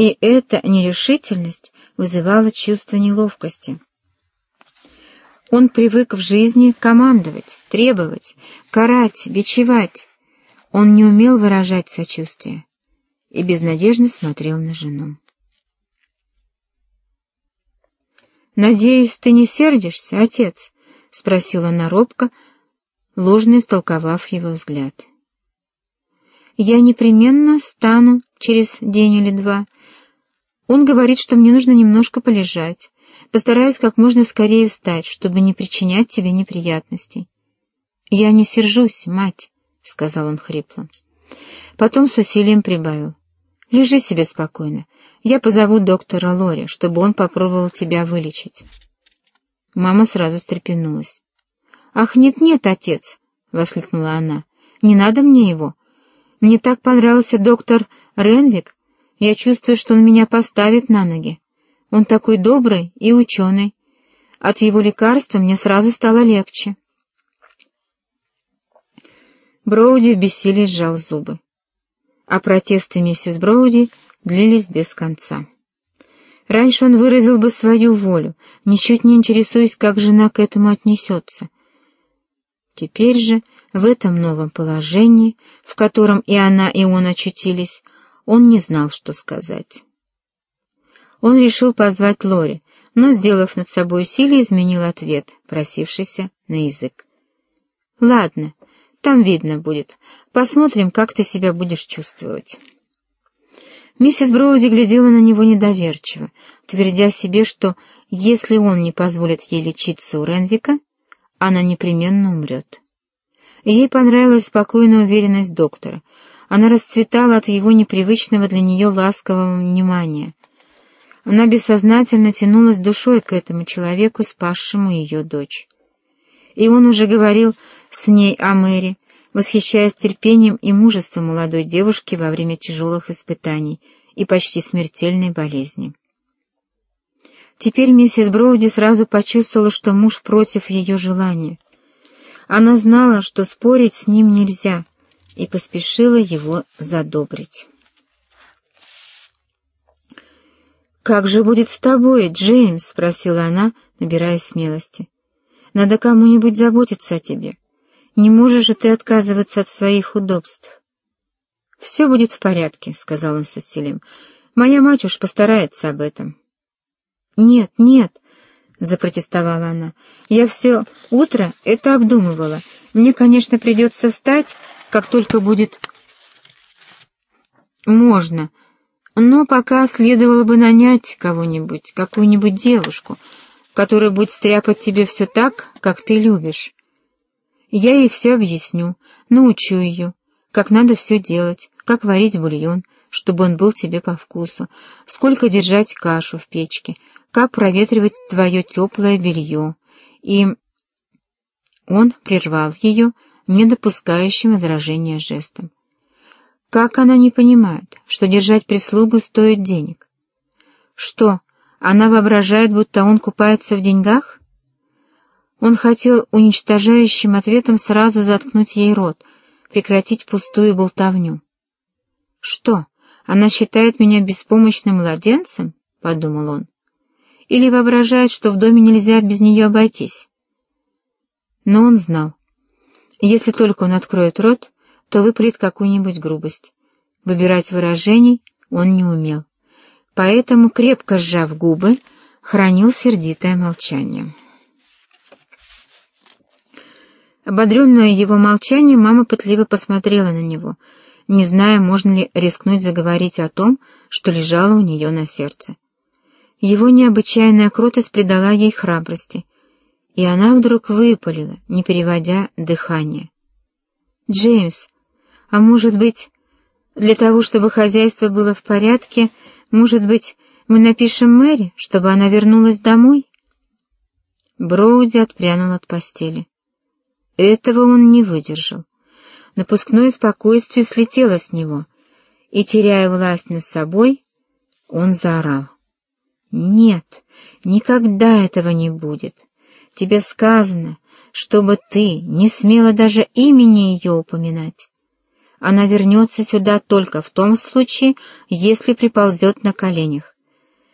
И эта нерешительность вызывала чувство неловкости. Он привык в жизни командовать, требовать, карать, бичевать. Он не умел выражать сочувствие и безнадежно смотрел на жену. «Надеюсь, ты не сердишься, отец?» — спросила она робко, ложно истолковав его взгляд. «Я непременно стану через день или два. Он говорит, что мне нужно немножко полежать. Постараюсь как можно скорее встать, чтобы не причинять тебе неприятностей». «Я не сержусь, мать», — сказал он хрипло. Потом с усилием прибавил. «Лежи себе спокойно. Я позову доктора Лори, чтобы он попробовал тебя вылечить». Мама сразу встрепенулась. «Ах, нет-нет, отец!» — воскликнула она. «Не надо мне его. Мне так понравился доктор Ренвик. Я чувствую, что он меня поставит на ноги. Он такой добрый и ученый. От его лекарства мне сразу стало легче». Броуди в бессилии сжал зубы. А протесты миссис Броуди длились без конца. Раньше он выразил бы свою волю, ничуть не интересуясь, как жена к этому отнесется. Теперь же, в этом новом положении, в котором и она, и он очутились, он не знал, что сказать. Он решил позвать Лори, но, сделав над собой усилие, изменил ответ, просившийся на язык. «Ладно, там видно будет. Посмотрим, как ты себя будешь чувствовать». Миссис Броуди глядела на него недоверчиво, твердя себе, что если он не позволит ей лечиться у Ренвика, она непременно умрет. ей понравилась спокойная уверенность доктора. Она расцветала от его непривычного для нее ласкового внимания. Она бессознательно тянулась душой к этому человеку, спасшему ее дочь. И он уже говорил с ней о Мэри, восхищаясь терпением и мужеством молодой девушки во время тяжелых испытаний и почти смертельной болезни. Теперь миссис Броуди сразу почувствовала, что муж против ее желания. Она знала, что спорить с ним нельзя, и поспешила его задобрить. «Как же будет с тобой, Джеймс?» — спросила она, набирая смелости. «Надо кому-нибудь заботиться о тебе. Не можешь же ты отказываться от своих удобств. — Все будет в порядке, — сказал он с усилием. — Моя мать уж постарается об этом. — Нет, нет, — запротестовала она. — Я все утро это обдумывала. Мне, конечно, придется встать, как только будет можно, но пока следовало бы нанять кого-нибудь, какую-нибудь девушку, которая будет стряпать тебе все так, как ты любишь. Я ей все объясню, научу ее, как надо все делать, как варить бульон, чтобы он был тебе по вкусу, сколько держать кашу в печке, как проветривать твое теплое белье. И он прервал ее, не допускающим возражения жестом. Как она не понимает, что держать прислугу стоит денег? Что, она воображает, будто он купается в деньгах? Он хотел уничтожающим ответом сразу заткнуть ей рот, прекратить пустую болтовню. «Что, она считает меня беспомощным младенцем?» — подумал он. «Или воображает, что в доме нельзя без нее обойтись?» Но он знал. Если только он откроет рот, то выпалит какую-нибудь грубость. Выбирать выражений он не умел. Поэтому, крепко сжав губы, хранил сердитое молчание. Ободренная его молчанием, мама пытливо посмотрела на него, не зная, можно ли рискнуть заговорить о том, что лежало у нее на сердце. Его необычайная кротость придала ей храбрости, и она вдруг выпалила, не переводя дыхание. «Джеймс, а может быть, для того, чтобы хозяйство было в порядке, может быть, мы напишем Мэри, чтобы она вернулась домой?» Броуди отпрянул от постели. Этого он не выдержал. Напускное спокойствие слетело с него, и, теряя власть над собой, он заорал. «Нет, никогда этого не будет. Тебе сказано, чтобы ты не смела даже имени ее упоминать. она вернется сюда только в том случае, если приползет на коленях.